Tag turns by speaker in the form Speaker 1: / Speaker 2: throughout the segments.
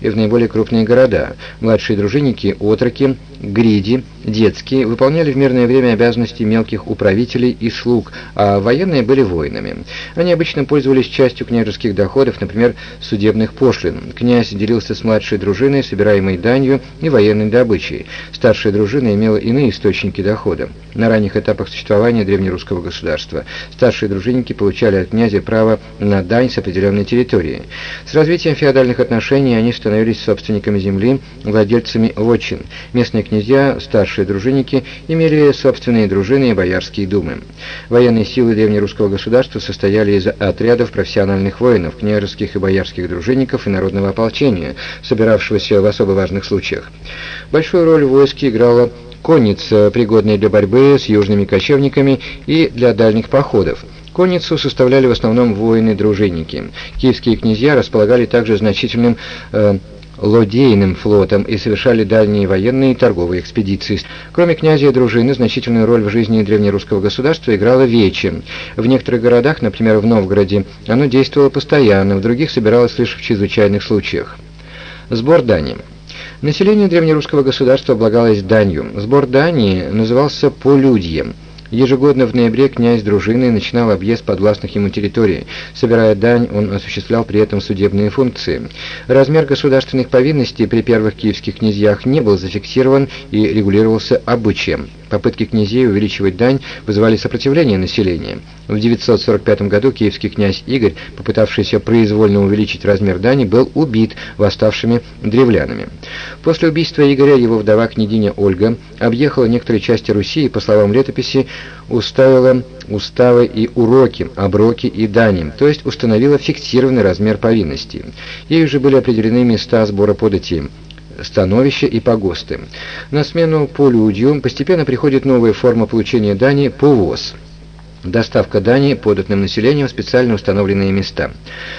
Speaker 1: и в наиболее крупные города. Младшие дружинники, отроки, гриди, детские выполняли в мирное время обязанности мелких управителей и слуг, а военные были воинами. Они обычно пользовались частью княжеских доходов, например, судебных пошлин. Князь делился с младшей дружиной, собираемой данью и военной добычей. Старшая дружина имела иные источники дохода. На ранних этапах существования древнерусского государства старшие дружинники получали от князя право на дань с определенной территории. С развитием феодальных отношений они становились собственниками земли, владельцами вотчин. Местные князья, старшие дружинники, имели собственные дружины и боярские думы. Военные силы древнерусского государства состояли из отрядов профессиональных воинов, княжеских и боярских дружинников и народного ополчения, собиравшегося в особо важных случаях. Большую роль в войске играла конница, пригодная для борьбы с южными кочевниками и для дальних походов. Конницу составляли в основном воины-дружинники. Киевские князья располагали также значительным э, лодейным флотом и совершали дальние военные и торговые экспедиции. Кроме князя и дружины, значительную роль в жизни древнерусского государства играло вече. В некоторых городах, например, в Новгороде, оно действовало постоянно, в других собиралось лишь в чрезвычайных случаях. Сбор дани. Население древнерусского государства облагалось данью. Сбор дани назывался полюдьем. Ежегодно в ноябре князь дружины начинал объезд подвластных ему территорий. Собирая дань, он осуществлял при этом судебные функции. Размер государственных повинностей при первых киевских князьях не был зафиксирован и регулировался обычаем. Попытки князей увеличивать дань вызывали сопротивление населения. В 945 году киевский князь Игорь, попытавшийся произвольно увеличить размер дани, был убит восставшими древлянами. После убийства Игоря его вдова княгиня Ольга объехала некоторые части Руси и, по словам летописи, уставила уставы и уроки, оброки и дани, то есть установила фиксированный размер повинностей. Ей уже были определены места сбора подати, становища и погосты. На смену полюдью постепенно приходит новая форма получения дани – повоз. Доставка дани податным населением в специально установленные места.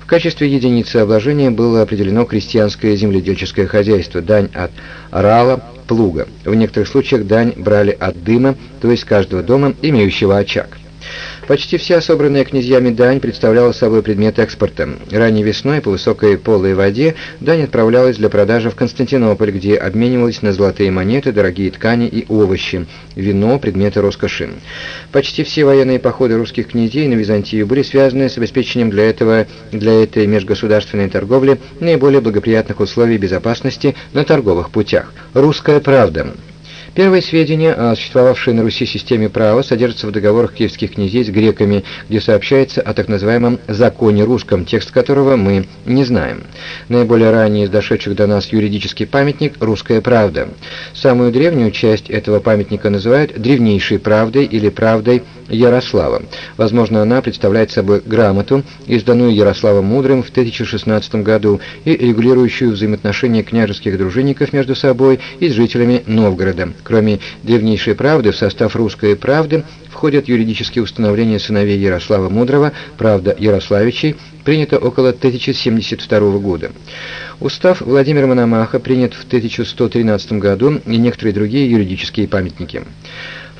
Speaker 1: В качестве единицы обложения было определено крестьянское земледельческое хозяйство, дань от орала, плуга. В некоторых случаях дань брали от дыма, то есть каждого дома, имеющего очаг. Почти вся собранная князьями дань представляла собой предмет экспорта. Ранней весной по высокой полой воде дань отправлялась для продажи в Константинополь, где обменивались на золотые монеты, дорогие ткани и овощи, вино, предметы роскоши. Почти все военные походы русских князей на Византию были связаны с обеспечением для этого для этой межгосударственной торговли наиболее благоприятных условий безопасности на торговых путях. Русская правда. Первые сведения о существовавшей на Руси системе права содержатся в договорах киевских князей с греками, где сообщается о так называемом «законе русском», текст которого мы не знаем. Наиболее ранний из дошедших до нас юридический памятник «Русская правда». Самую древнюю часть этого памятника называют «древнейшей правдой» или «правдой Ярослава. Возможно, она представляет собой грамоту, изданную Ярославом Мудрым в 1016 году и регулирующую взаимоотношения княжеских дружинников между собой и с жителями Новгорода. Кроме древнейшей правды, в состав русской правды входят юридические установления сыновей Ярослава Мудрого, правда Ярославичей, принято около 1072 года. Устав Владимира Мономаха принят в 1113 году и некоторые другие юридические памятники.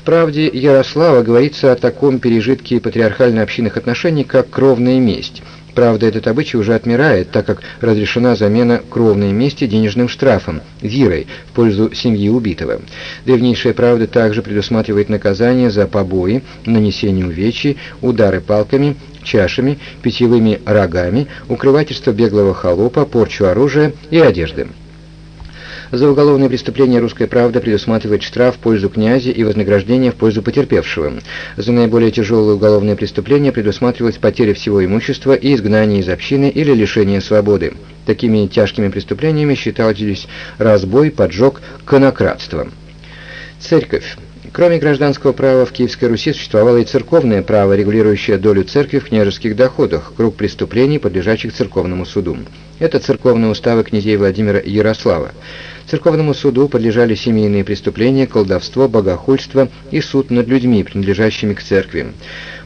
Speaker 1: Правде Ярослава говорится о таком пережитке патриархально-общинных отношений, как кровная месть. Правда, этот обычай уже отмирает, так как разрешена замена кровной мести денежным штрафом, вирой, в пользу семьи убитого. Древнейшая правда также предусматривает наказание за побои, нанесение увечий, удары палками, чашами, питьевыми рогами, укрывательство беглого холопа, порчу оружия и одежды. За уголовные преступления «Русская правда» предусматривает штраф в пользу князя и вознаграждение в пользу потерпевшего. За наиболее тяжелые уголовные преступления предусматривалась потеря всего имущества и изгнание из общины или лишение свободы. Такими тяжкими преступлениями считались разбой, поджог, конократство. Церковь. Кроме гражданского права в Киевской Руси существовало и церковное право, регулирующее долю церкви в княжеских доходах, круг преступлений, подлежащих церковному суду. Это церковные уставы князей Владимира Ярослава. Церковному суду подлежали семейные преступления, колдовство, богохульство и суд над людьми, принадлежащими к церкви.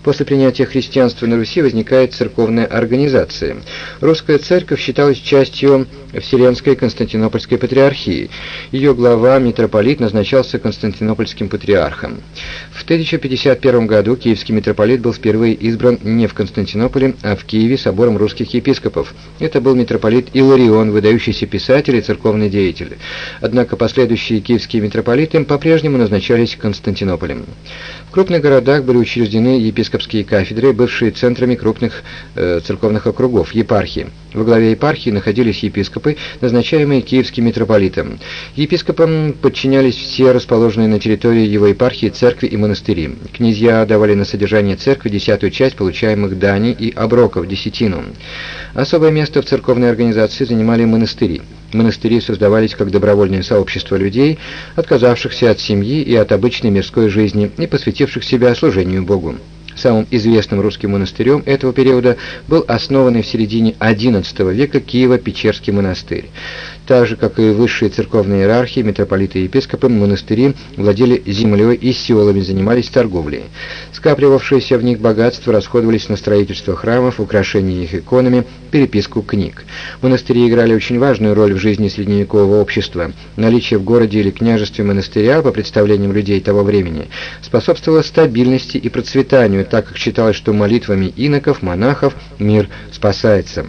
Speaker 1: После принятия христианства на Руси возникает церковная организация. Русская церковь считалась частью Вселенской Константинопольской патриархии. Ее глава, митрополит, назначался Константинопольским патриархом. В 1051 году киевский митрополит был впервые избран не в Константинополе, а в Киеве собором русских епископов. Это был митрополит Иларион, выдающийся писатель и церковный деятель. Однако последующие киевские митрополиты по-прежнему назначались Константинополем. Крупных городах были учреждены епископские кафедры, бывшие центрами крупных э, церковных округов, епархии. Во главе епархии находились епископы, назначаемые киевским митрополитом. Епископам подчинялись все расположенные на территории его епархии церкви и монастыри. Князья давали на содержание церкви десятую часть получаемых дани и оброков, десятину. Особое место в церковной организации занимали монастыри. Монастыри создавались как добровольное сообщество людей, отказавшихся от семьи и от обычной мирской жизни и посвятивших себя служению Богу. Самым известным русским монастырем этого периода был основанный в середине XI века Киево-Печерский монастырь. Так же, как и высшие церковные иерархии, митрополиты и епископы, монастыри владели землей и селами, занимались торговлей. Скапливавшиеся в них богатства расходовались на строительство храмов, украшение их иконами, переписку книг. Монастыри играли очень важную роль в жизни средневекового общества. Наличие в городе или княжестве монастыря, по представлениям людей того времени, способствовало стабильности и процветанию, так как считалось, что молитвами иноков, монахов мир спасается.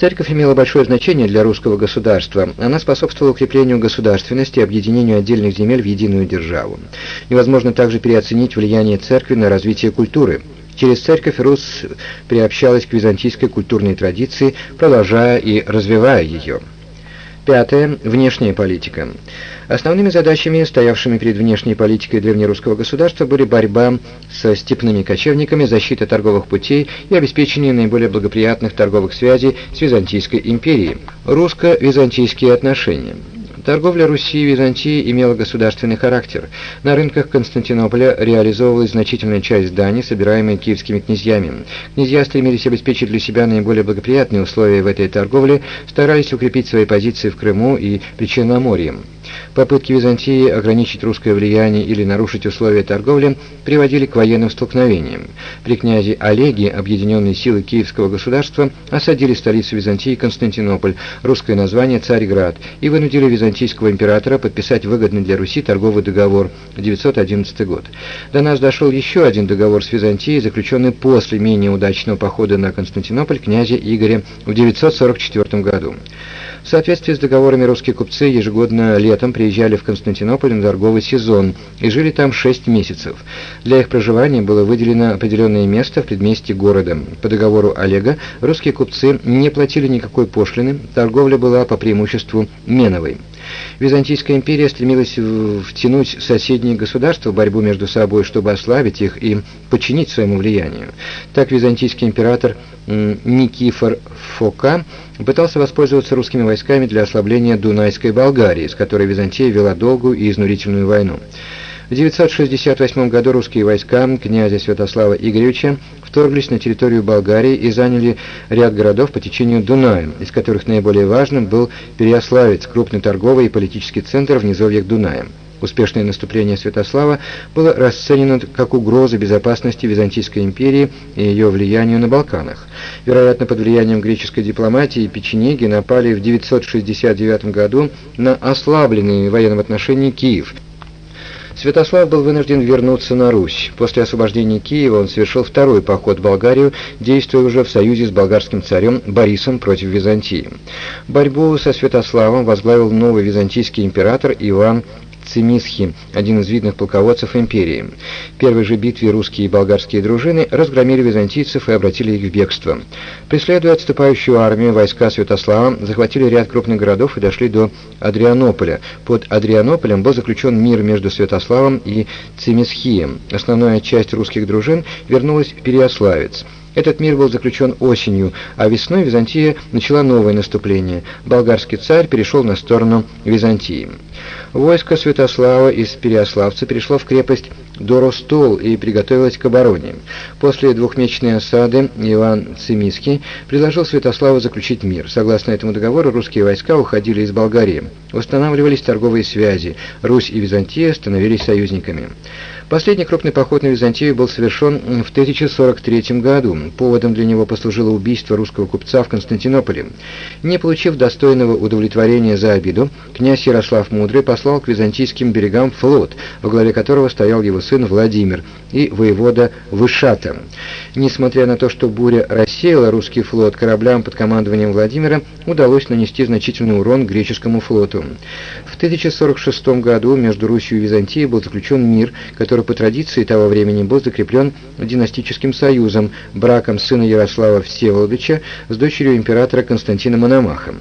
Speaker 1: Церковь имела большое значение для русского государства. Она способствовала укреплению государственности и объединению отдельных земель в единую державу. Невозможно также переоценить влияние церкви на развитие культуры. Через церковь Русь приобщалась к византийской культурной традиции, продолжая и развивая ее. Пятое. Внешняя политика. Основными задачами, стоявшими перед внешней политикой древнерусского государства, были борьба со степными кочевниками, защита торговых путей и обеспечение наиболее благоприятных торговых связей с Византийской империей. Русско-византийские отношения. Торговля Руси и Византии имела государственный характер. На рынках Константинополя реализовывалась значительная часть дани, собираемой киевскими князьями. Князья стремились обеспечить для себя наиболее благоприятные условия в этой торговле, старались укрепить свои позиции в Крыму и Причерноморье. Попытки Византии ограничить русское влияние или нарушить условия торговли приводили к военным столкновениям. При князе Олеге объединенные силы Киевского государства осадили столицу Византии Константинополь, русское название Царьград, и вынудили византийского императора подписать выгодный для Руси торговый договор 911 год. До нас дошел еще один договор с Византией, заключенный после менее удачного похода на Константинополь князя Игоря в 944 году. В соответствии с договорами русские купцы ежегодно летом приезжали в Константинополь на торговый сезон и жили там 6 месяцев. Для их проживания было выделено определенное место в предместье города. По договору Олега русские купцы не платили никакой пошлины, торговля была по преимуществу меновой. Византийская империя стремилась втянуть соседние государства в борьбу между собой, чтобы ослабить их и подчинить своему влиянию. Так византийский император Никифор Фока пытался воспользоваться русскими войсками для ослабления Дунайской Болгарии, с которой Византия вела долгую и изнурительную войну. В 968 году русские войска князя Святослава Игоревича вторглись на территорию Болгарии и заняли ряд городов по течению Дуная, из которых наиболее важным был Переяславец, крупный торговый и политический центр в низовьях Дуная. Успешное наступление Святослава было расценено как угроза безопасности Византийской империи и ее влиянию на Балканах. Вероятно, под влиянием греческой дипломатии печенеги напали в 969 году на ослабленный в военном отношении Киев – Святослав был вынужден вернуться на Русь. После освобождения Киева он совершил второй поход в Болгарию, действуя уже в союзе с болгарским царем Борисом против Византии. Борьбу со Святославом возглавил новый византийский император Иван Цимисхи, один из видных полководцев империи. В первой же битве русские и болгарские дружины разгромили византийцев и обратили их в бегство. Преследуя отступающую армию, войска Святослава захватили ряд крупных городов и дошли до Адрианополя. Под Адрианополем был заключен мир между Святославом и Цимисхием. Основная часть русских дружин вернулась в Переославец. Этот мир был заключен осенью, а весной Византия начала новое наступление. Болгарский царь перешел на сторону Византии. Войско Святослава из Переославца перешло в крепость Доростол и приготовилось к обороне. После двухмесячной осады Иван Цимиский предложил Святославу заключить мир. Согласно этому договору, русские войска уходили из Болгарии. Устанавливались торговые связи. Русь и Византия становились союзниками. Последний крупный поход на Византию был совершен в 1043 году. Поводом для него послужило убийство русского купца в Константинополе. Не получив достойного удовлетворения за обиду, князь Ярослав Мудрый послал к византийским берегам флот, во главе которого стоял его сын Владимир и воевода Вышата. Несмотря на то, что буря рассеяла русский флот, кораблям под командованием Владимира удалось нанести значительный урон греческому флоту. В 1046 году между Русью и Византией был заключен мир, который по традиции того времени был закреплен династическим союзом, браком сына Ярослава Всеволодовича с дочерью императора Константина Мономаха.